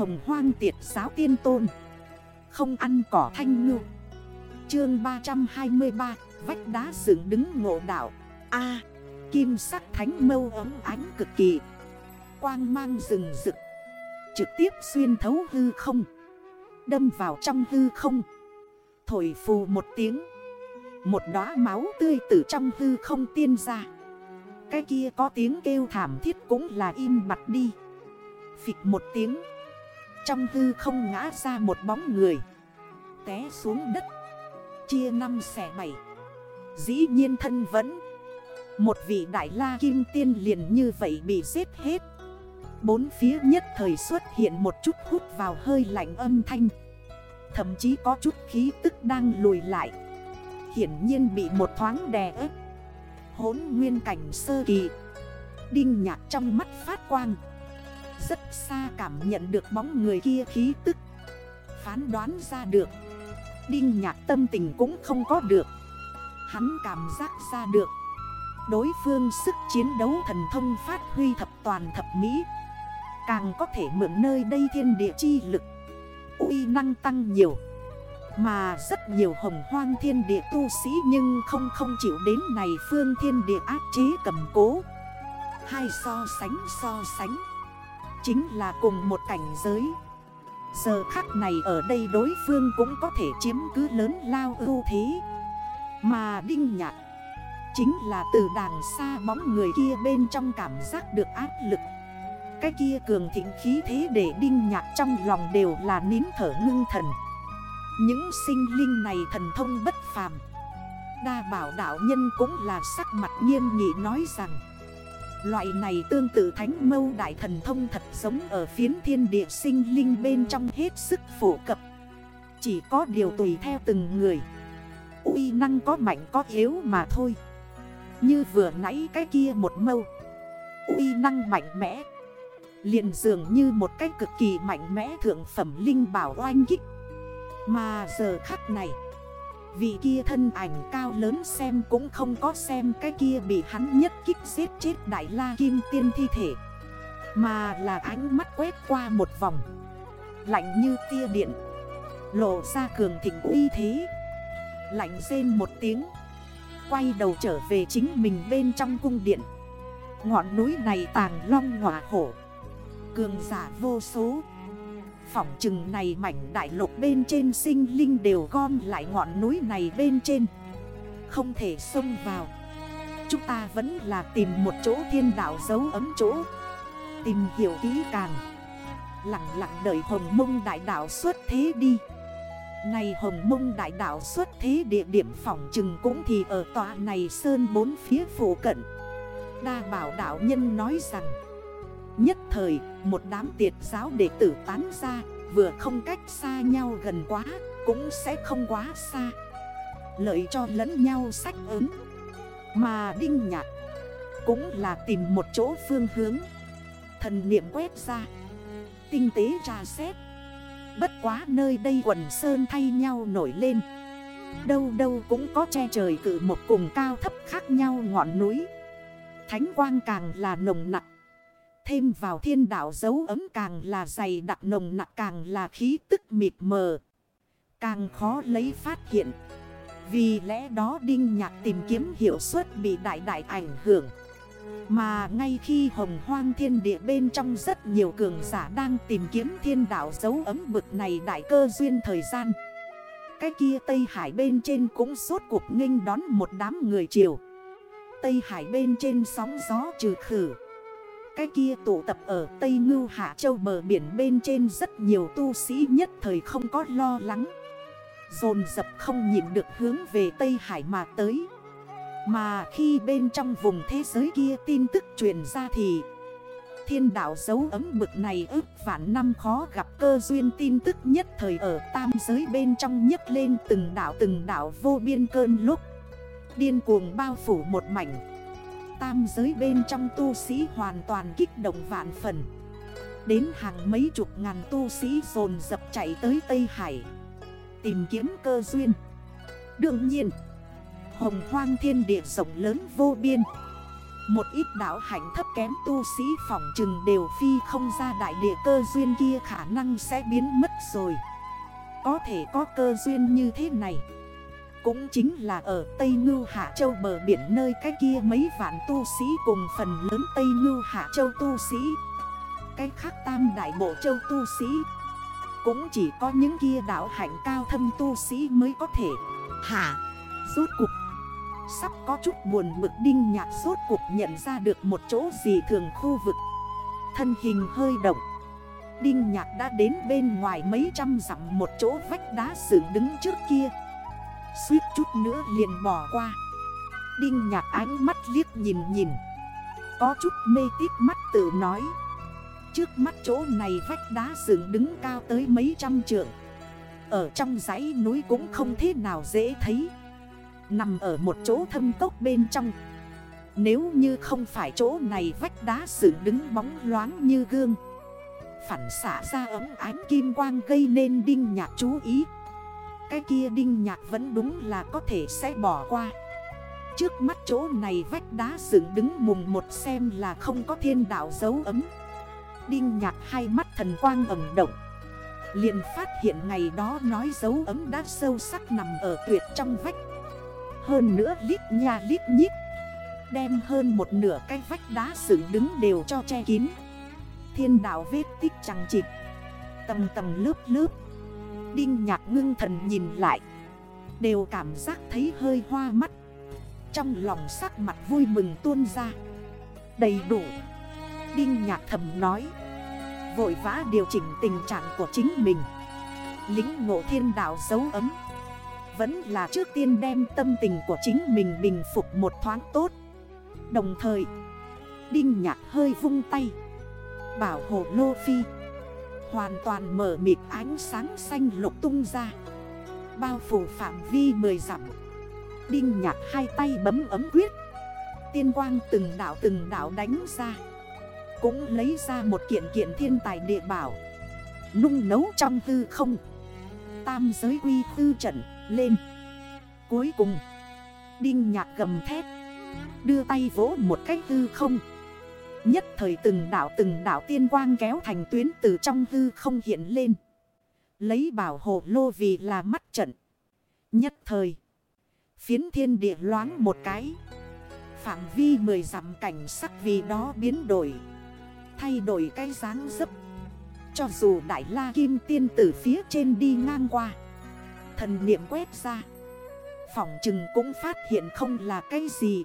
Hồng hoang tiệt giáo tiên tôn. Không ăn cỏ thanh ngư. Chương 323 Vách đá dựng đứng ngộ đảo A, Kim sắc thánh mâu ấm ánh cực kỳ. Quang mang rừng rực. Trực tiếp xuyên thấu hư không. Đâm vào trong hư không. Thổi phù một tiếng. Một đóa máu tươi từ trong hư không tiên ra. Cái kia có tiếng kêu thảm thiết cũng là im mặt đi. Phịch một tiếng. Trong hư không ngã ra một bóng người. Té xuống đất. Chia năm xẻ bảy. Dĩ nhiên thân vẫn. Một vị đại la kim tiên liền như vậy bị giết hết. Bốn phía nhất thời xuất hiện một chút hút vào hơi lạnh âm thanh. Thậm chí có chút khí tức đang lùi lại. Hiển nhiên bị một thoáng đè ép. Hốn nguyên cảnh sơ kỳ. Đinh nhạc trong mắt phát quang. Rất xa cảm nhận được bóng người kia khí tức. Phán đoán ra được. Đinh nhạc tâm tình cũng không có được. Hắn cảm giác ra được. Đối phương sức chiến đấu thần thông phát huy thập toàn thập mỹ. Càng có thể mượn nơi đây thiên địa chi lực. Uy năng tăng nhiều. Mà rất nhiều hồng hoang thiên địa tu sĩ nhưng không không chịu đến này phương thiên địa áp chế cầm cố. Hai so sánh so sánh. Chính là cùng một cảnh giới. Giờ khắc này ở đây đối phương cũng có thể chiếm cứ lớn lao ưu thế. Mà Đinh Nhạc Chính là từ đàng xa bóng người kia bên trong cảm giác được áp lực. Cái kia cường thịnh khí thế để Đinh Nhạc trong lòng đều là nín thở ngưng thần. Những sinh linh này thần thông bất phàm. Đa bảo đạo nhân cũng là sắc mặt nghiêm nghị nói rằng Loại này tương tự thánh mâu đại thần thông thật sống ở phiến thiên địa sinh linh bên trong hết sức phổ cập. Chỉ có điều tùy theo từng người. Uy năng có mạnh có yếu mà thôi. Như vừa nãy cái kia một mâu. Uy năng mạnh mẽ. Liền dường như một cái cực kỳ mạnh mẽ thượng phẩm linh bảo oanh kích. Mà giờ khắc này Vị kia thân ảnh cao lớn xem cũng không có xem cái kia bị hắn nhất kích giết chết đại la kim tiên thi thể. Mà là ánh mắt quét qua một vòng. Lạnh như tia điện. Lộ ra cường thịnh uy thế. Lạnh rên một tiếng. Quay đầu trở về chính mình bên trong cung điện. Ngọn núi này tàng long hỏa hổ. Cường giả vô số. Phỏng chừng này mảnh đại lục bên trên sinh linh đều gom lại ngọn núi này bên trên. Không thể xông vào. Chúng ta vẫn là tìm một chỗ thiên đạo dấu ấm chỗ. Tìm hiểu kỹ càng. Lặng lặng đợi hồng mông đại đạo xuất thế đi. Này hồng mông đại đạo xuất thế địa điểm phỏng chừng cũng thì ở tòa này sơn bốn phía phủ cận. Đa bảo đạo nhân nói rằng Nhất thời, một đám tiệt giáo đệ tử tán ra Vừa không cách xa nhau gần quá Cũng sẽ không quá xa. Lợi cho lẫn nhau sách ứng Mà Đinh Nhạc Cũng là tìm một chỗ phương hướng. Thần niệm quét ra. Tinh tế trà xét. Bất quá nơi đây quần sơn thay nhau nổi lên. Đâu đâu cũng có che trời cử một cùng cao thấp khác nhau ngọn núi. Thánh quang càng là nồng nặng Thêm vào thiên đạo dấu ấm càng là dày đặc nồng nặng càng là khí tức mịt mờ. Càng khó lấy phát hiện. Vì lẽ đó Đinh Nhạc tìm kiếm hiệu suất bị đại đại ảnh hưởng. Mà ngay khi hồng hoang thiên địa bên trong rất nhiều cường giả đang tìm kiếm thiên đạo dấu ấm bực này đại cơ duyên thời gian. Cái kia Tây Hải bên trên cũng suốt cuộc nghênh đón một đám người chiều. Tây Hải bên trên sóng gió trừ khử. Cái kia tụ tập ở Tây Ngưu Hạ Châu bờ biển bên trên rất nhiều tu sĩ nhất thời không có lo lắng. Dồn dập không nhìn được hướng về Tây Hải mà tới. Mà khi bên trong vùng thế giới kia tin tức truyền ra thì Thiên đảo dấu ấm bực này ước vạn năm khó gặp cơ duyên tin tức nhất thời ở tam giới bên trong nhấc lên từng đảo từng đảo vô biên cơn lúc. Điên cuồng bao phủ một mảnh tam giới bên trong tu sĩ hoàn toàn kích động vạn phần. Đến hàng mấy chục ngàn tu sĩ dồn dập chạy tới Tây Hải, Tìm kiếm cơ duyên. Đương nhiên, Hồng hoang thiên địa rộng lớn vô biên. Một ít đảo hạnh thấp kém tu sĩ phỏng trừng đều phi không ra đại địa cơ duyên kia khả năng sẽ biến mất rồi. Có thể có cơ duyên như thế này. Cũng chính là ở Tây Ngưu Hạ Châu bờ biển nơi cái kia mấy vạn tu sĩ cùng phần lớn Tây Ngưu Hạ Châu tu sĩ. Cái khác tam đại bộ châu tu sĩ. Cũng chỉ có những kia đảo hạnh cao thâm tu sĩ mới có thể. Hả? Rốt cục Sắp có chút buồn bực đinh nhạc rốt cục nhận ra được một chỗ gì thường khu vực. Thân hình hơi động. Đinh nhạc đã đến bên ngoài mấy trăm dặm một chỗ vách đá dựng đứng trước kia. Suýt chút nữa liền bỏ qua. Đinh nhạc ánh mắt liếc nhìn nhìn. Có chút mê tít mắt tự nói. Trước mắt chỗ này vách đá dựng đứng cao tới mấy trăm trượng. Ở trong dãy núi cũng không thế nào dễ thấy. Nằm ở một chỗ thâm cốc bên trong. Nếu như không phải chỗ này vách đá dựng đứng bóng loáng như gương. Phản xạ ra ấm ánh kim quang gây nên đinh nhạc chú ý. Cái kia đinh nhạc vẫn đúng là có thể sẽ bỏ qua. Trước mắt chỗ này vách đá dựng đứng mùng một xem là không có thiên đạo dấu ấm. Đinh nhạc hai mắt thần quang ẩm động. Liền phát hiện ngày đó nói dấu ấm đã sâu sắc nằm ở tuyệt trong vách. Hơn nữa lít nha lít nhít, Đem hơn một nửa cái vách đá dựng đứng đều cho che kín. Thiên đạo vết tích chẳng chịp Tầm tầm lớp lớp Đinh nhạc ngưng thần nhìn lại. Đều cảm giác thấy hơi hoa mắt. Trong lòng sắc mặt vui mừng tuôn ra. Đầy đủ. Đinh nhạc thầm nói. Vội vã điều chỉnh tình trạng của chính mình. Lính ngộ thiên đảo dấu ấm. Vẫn là trước tiên đem tâm tình của chính mình bình phục một thoáng tốt. Đồng thời, Đinh nhạc hơi vung tay. Bảo hộ lô phi. Hoàn toàn mở mịt ánh sáng xanh lục tung ra. Bao phủ phạm vi mười dặm. Đinh nhạc hai tay bấm ấm quyết. Tiên quang từng đảo từng đảo đánh ra. Cũng lấy ra một kiện kiện thiên tài địa bảo. Nung nấu trong tư không. Tam giới quy tư trận lên. Cuối cùng, Đinh nhạc gầm thép Đưa tay vỗ một cách hư không. Nhất thời từng đảo từng đảo tiên quang kéo thành tuyến từ trong hư không hiện lên. Lấy bảo hộ lô vì là mắt trận. Nhất thời, Phiến thiên địa loáng một cái. Phạm vi mười dặm cảnh sắc vì đó biến đổi. Thay đổi cái dáng dấp. Cho dù đại la kim tiên tử phía trên đi ngang qua. Thần niệm quét ra. Phỏng chừng cũng phát hiện không là cái gì.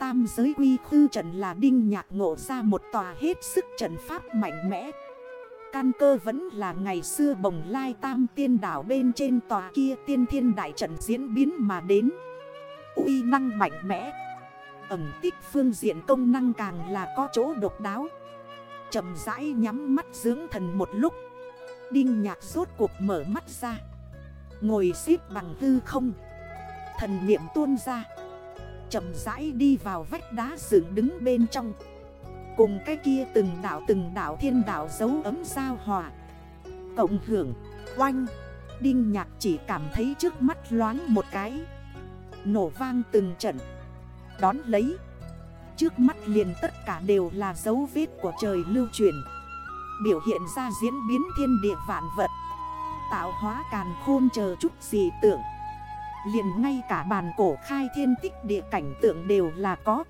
Tam giới quy khư trận là đinh nhạc ngộ ra một tòa hết sức trận pháp mạnh mẽ. Căn cơ vẫn là ngày xưa bồng lai tam tiên đảo bên trên tòa kia tiên thiên đại trận diễn biến mà đến. Uy năng mạnh mẽ, Ẩm tích phương diện công năng càng là có chỗ độc đáo. Chầm rãi nhắm mắt dưỡng thần một lúc, Đinh nhạc rốt cuộc mở mắt ra. Ngồi xếp bằng hư không, Thần niệm tuôn ra. Chậm rãi đi vào vách đá dựng đứng bên trong. Cùng cái kia từng đảo từng đảo thiên đảo dấu ấm sao hòa. Cộng hưởng, oanh. Đinh nhạc chỉ cảm thấy trước mắt loáng một cái. Nổ vang từng trận. Đón lấy. Trước mắt liền tất cả đều là dấu vết của trời lưu truyền. Biểu hiện ra diễn biến thiên địa vạn vật. Tạo hóa càn khôn chờ chút gì tưởng liền ngay cả bàn cổ khai thiên tích địa cảnh tượng đều là có.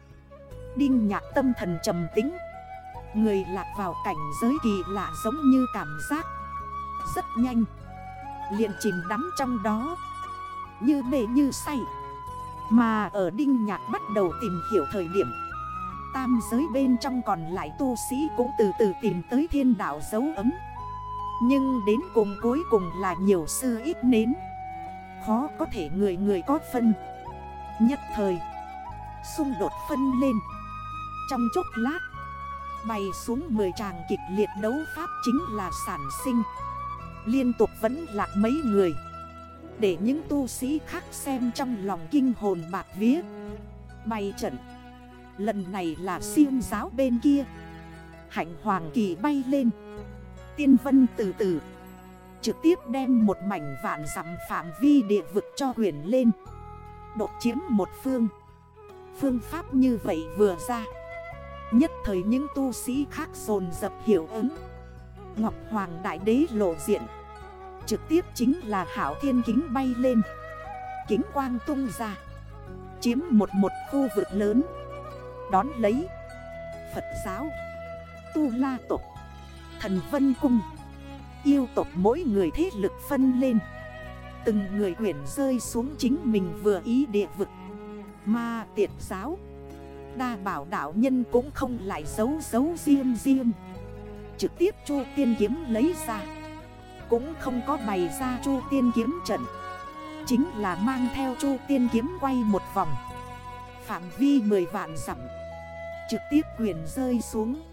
Đinh nhạc tâm thần trầm tính. Người lạc vào cảnh giới kỳ lạ giống như cảm giác. Rất nhanh. Liền chìm đắm trong đó. Như mê như say. Mà ở Đinh Nhạc bắt đầu tìm hiểu thời điểm. Tam giới bên trong còn lại tu sĩ cũng từ từ tìm tới thiên đạo dấu ấm. Nhưng đến cùng cuối cùng là nhiều sư ít nến. Khó có thể người người có phân. Nhất thời, Xung đột phân lên. Trong chốc lát, Bày xuống 10 tràng kịch liệt đấu pháp chính là sản sinh. Liên tục vẫn lạc mấy người. Để những tu sĩ khác xem trong lòng kinh hồn bạc vía. Bày trận. Lần này là siêu giáo bên kia. Hạnh hoàng kỳ bay lên. Tiên vân từ từ. Trực tiếp đem một mảnh vạn dặm phạm vi địa vực cho huyền lên. Đột chiếm một phương. Phương pháp như vậy vừa ra. Nhất thời những tu sĩ khác dồn dập hiểu ứng. Ngọc Hoàng Đại Đế lộ diện. Trực tiếp chính là hảo thiên kính bay lên. Kính quang tung ra. Chiếm một một khu vực lớn. Đón lấy. Phật giáo. Tu La Tộc. Thần Vân Cung. Yêu tộc mỗi người thế lực phân lên. Từng người quyển rơi xuống chính mình vừa ý địa vực. Ma tiệt giáo. Đa bảo đạo nhân cũng không lại giấu giấu riêng riêng. Trực tiếp chu tiên kiếm lấy ra. Cũng không có bày ra chu tiên kiếm trận. Chính là mang theo chu tiên kiếm quay một vòng. Phạm vi 10 vạn dặm. Trực tiếp quyền rơi xuống.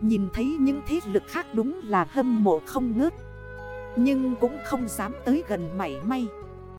Nhìn thấy những thế lực khác đúng là hâm mộ không ngớt. Nhưng cũng không dám tới gần mảy may.